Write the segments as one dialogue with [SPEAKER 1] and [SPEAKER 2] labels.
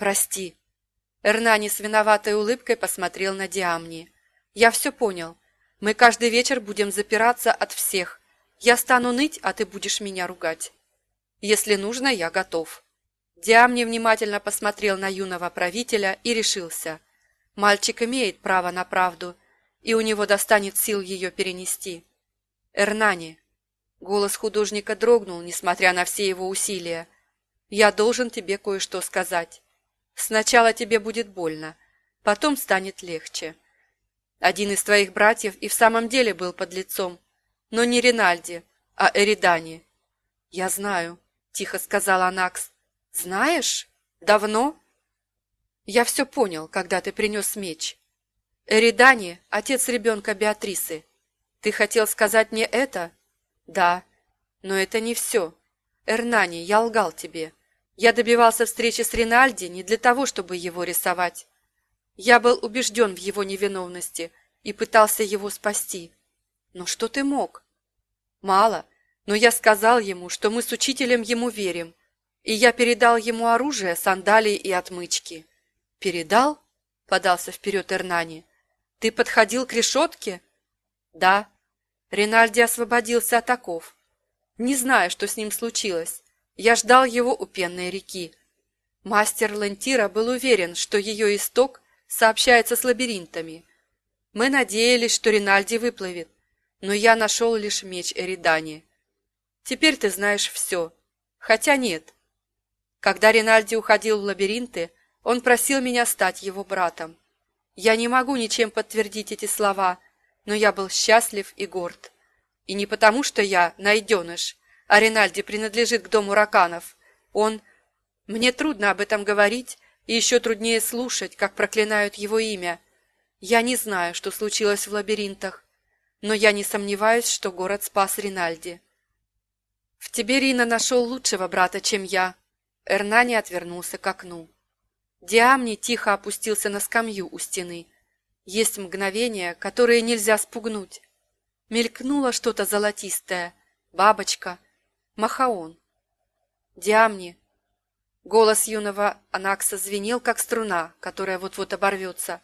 [SPEAKER 1] «Прости». Эрнани с виноватой улыбкой посмотрел на Диамни. «Я все понял. Мы каждый вечер будем запираться от всех. Я стану ныть, а ты будешь меня ругать. Если нужно, я готов». Диамни внимательно посмотрел на юного правителя и решился. Мальчик имеет право на правду, и у него достанет сил ее перенести. «Эрнани!» Голос художника дрогнул, несмотря на все его усилия. «Я должен тебе кое-что сказать. Сначала тебе будет больно, потом станет легче. Один из твоих братьев и в самом деле был под лицом, но не Ринальди, а Эридани. Я знаю, тихо сказала Анакс. Знаешь? Давно? Я все понял, когда ты принес меч. Эридани – отец ребенка Беатрисы. Ты хотел сказать мне это? Да, но это не все. Эрнани, я лгал тебе. Я добивался встречи с Ринальди не для того, чтобы его рисовать. Я был убежден в его невиновности и пытался его спасти. Но что ты мог? Мало, но я сказал ему, что мы с учителем ему верим, и я передал ему оружие, сандалии и отмычки. Передал? Подался вперед Эрнани. Ты подходил к решетке? Да. Ринальди освободился от оков. Не знаю, что с ним случилось. Я ждал его у пенной реки. Мастер Лентира был уверен, что ее исток сообщается с лабиринтами. Мы надеялись, что Ринальди выплывет, но я нашел лишь меч Эридани. Теперь ты знаешь все. Хотя нет. Когда Ринальди уходил в лабиринты, он просил меня стать его братом. Я не могу ничем подтвердить эти слова, но я был счастлив и горд. И не потому, что я найденыш, а Ринальди принадлежит к дому раканов. Он... Мне трудно об этом говорить, и еще труднее слушать, как проклинают его имя. Я не знаю, что случилось в лабиринтах, но я не сомневаюсь, что город спас Ринальди. В тебе Рина нашел лучшего брата, чем я. Эрнани отвернулся к окну. Диамни тихо опустился на скамью у стены. Есть мгновения, которые нельзя спугнуть. Мелькнуло что-то золотистое. Бабочка — Махаон. Диамни. Голос юного Анакса звенел, как струна, которая вот-вот оборвется.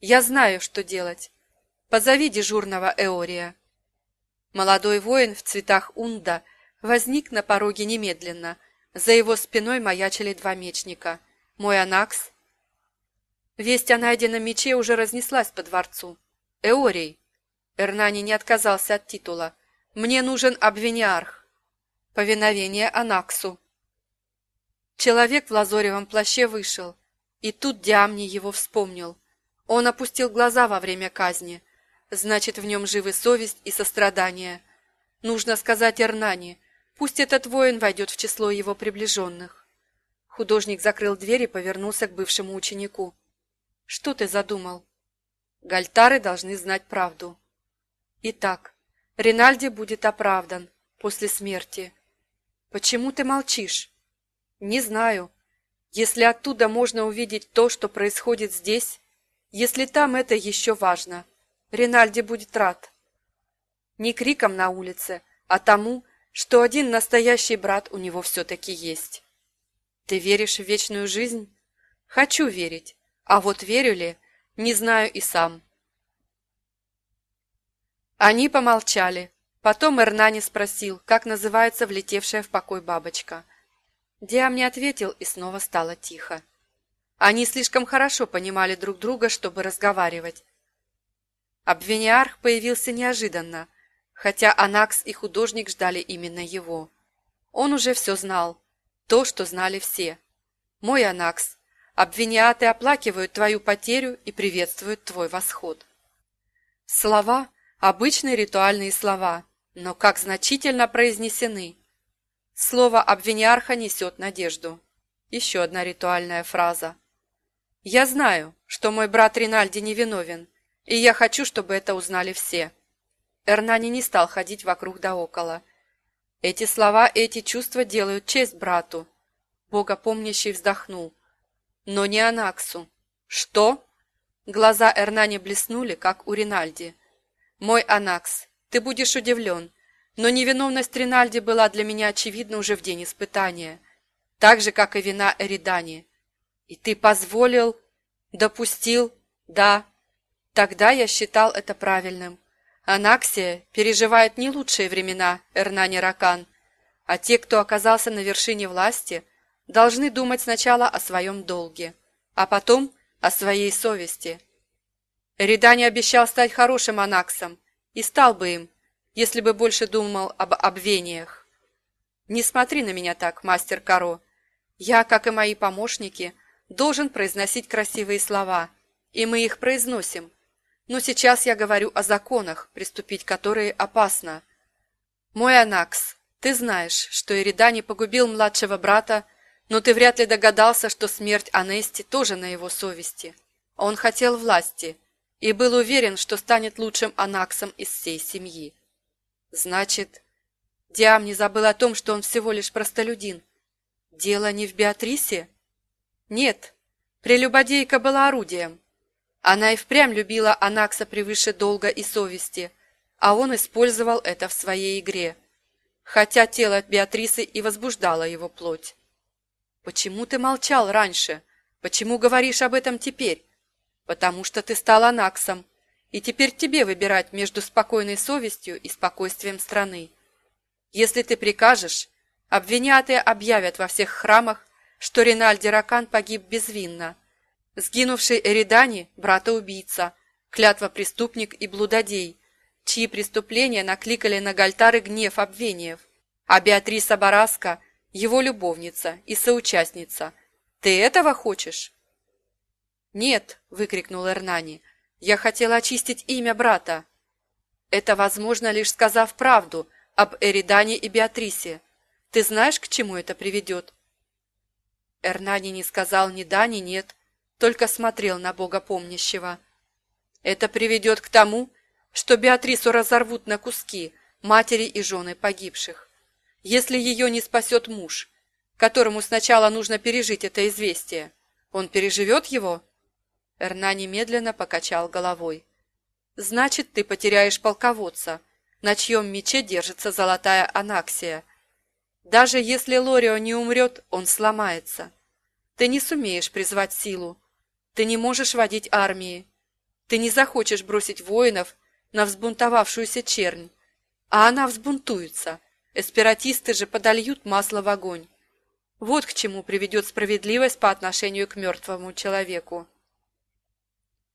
[SPEAKER 1] Я знаю, что делать. Позови дежурного Эория. Молодой воин в цветах унда возник на пороге немедленно. За его спиной маячили два мечника. Мой Анакс. Весть о найденном мече уже разнеслась по дворцу. Эорий. Эрнани не отказался от титула. Мне нужен обвиниарх повиновение Анаксу. Человек в лазоревом плаще вышел, и тут Диамни его вспомнил. Он опустил глаза во время казни, значит, в нем живы совесть и сострадание. Нужно сказать Эрнани, пусть этот воин войдет в число его приближенных. Художник закрыл дверь и повернулся к бывшему ученику. «Что ты задумал?» «Гальтары должны знать правду». «Итак, Ринальди будет оправдан после смерти. Почему ты молчишь? Не знаю. Если оттуда можно увидеть то, что происходит здесь, если там это еще важно, Ринальди будет рад. Не криком на улице, а тому, что один настоящий брат у него все-таки есть. Ты веришь в вечную жизнь? Хочу верить, а вот верю ли, не знаю и сам. Они помолчали, Потом Эрнани спросил, как называется влетевшая в покой бабочка. Диам не ответил, и снова стало тихо. Они слишком хорошо понимали друг друга, чтобы разговаривать. Обвиниарх появился неожиданно, хотя Анакс и художник ждали именно его. Он уже все знал, то, что знали все. «Мой Анакс, обвиниаты оплакивают твою потерю и приветствуют твой восход». Слова – обычные ритуальные слова – но как значительно произнесены. Слово обвиниарха несет надежду. Еще одна ритуальная фраза. «Я знаю, что мой брат Ринальди невиновен, и я хочу, чтобы это узнали все». Эрнани не стал ходить вокруг да около. Эти слова, эти чувства делают честь брату. Богопомнящий вздохнул. Но не Анаксу. «Что?» Глаза Эрнани блеснули, как у Ринальди. «Мой Анакс, ты будешь удивлен, но невиновность Ринальди была для меня очевидна уже в день испытания, так же, как и вина Эридани. И ты позволил, допустил, да. Тогда я считал это правильным. Анаксия переживает не лучшие времена, Эрнани Ракан, а те, кто оказался на вершине власти, должны думать сначала о своем долге, а потом о своей совести. Эридани обещал стать хорошим анаксом, и стал бы им, если бы больше думал об обвениях. Не смотри на меня так, мастер Каро. Я, как и мои помощники, должен произносить красивые слова, и мы их произносим. Но сейчас я говорю о законах, приступить которые опасно. Мой Анакс, ты знаешь, что Эридани погубил младшего брата, но ты вряд ли догадался, что смерть Анести тоже на его совести. Он хотел власти и был уверен, что станет лучшим Анаксом из всей семьи. Значит, Диам не забыл о том, что он всего лишь простолюдин. Дело не в Беатрисе? Нет, прелюбодейка была орудием. Она и впрямь любила Анакса превыше долга и совести, а он использовал это в своей игре, хотя тело Беатрисы и возбуждало его плоть. «Почему ты молчал раньше? Почему говоришь об этом теперь?» «Потому что ты стал Анаксом, и теперь тебе выбирать между спокойной совестью и спокойствием страны. Если ты прикажешь, обвинятые объявят во всех храмах, что Ринальди Ракан погиб безвинно. Сгинувший Эридани – брата-убийца, клятва-преступник и блудодей, чьи преступления накликали на Гальтары гнев обвениев, а Беатриса Бараска – его любовница и соучастница. Ты этого хочешь? «Нет!» – выкрикнул Эрнани – я хотела очистить имя брата. Это возможно, лишь сказав правду об Эридане и Беатрисе. Ты знаешь, к чему это приведет?» Эрнани не сказал ни да, ни нет, только смотрел на Бога помнящего. «Это приведет к тому, что Беатрису разорвут на куски матери и жены погибших. Если ее не спасет муж, которому сначала нужно пережить это известие, он переживет его?» Эрна немедленно покачал головой. «Значит, ты потеряешь полководца, на чьем мече держится золотая анаксия. Даже если Лорио не умрет, он сломается. Ты не сумеешь призвать силу. Ты не можешь водить армии. Ты не захочешь бросить воинов на взбунтовавшуюся чернь. А она взбунтуется. Эспиратисты же подольют масло в огонь. Вот к чему приведет справедливость по отношению к мертвому человеку.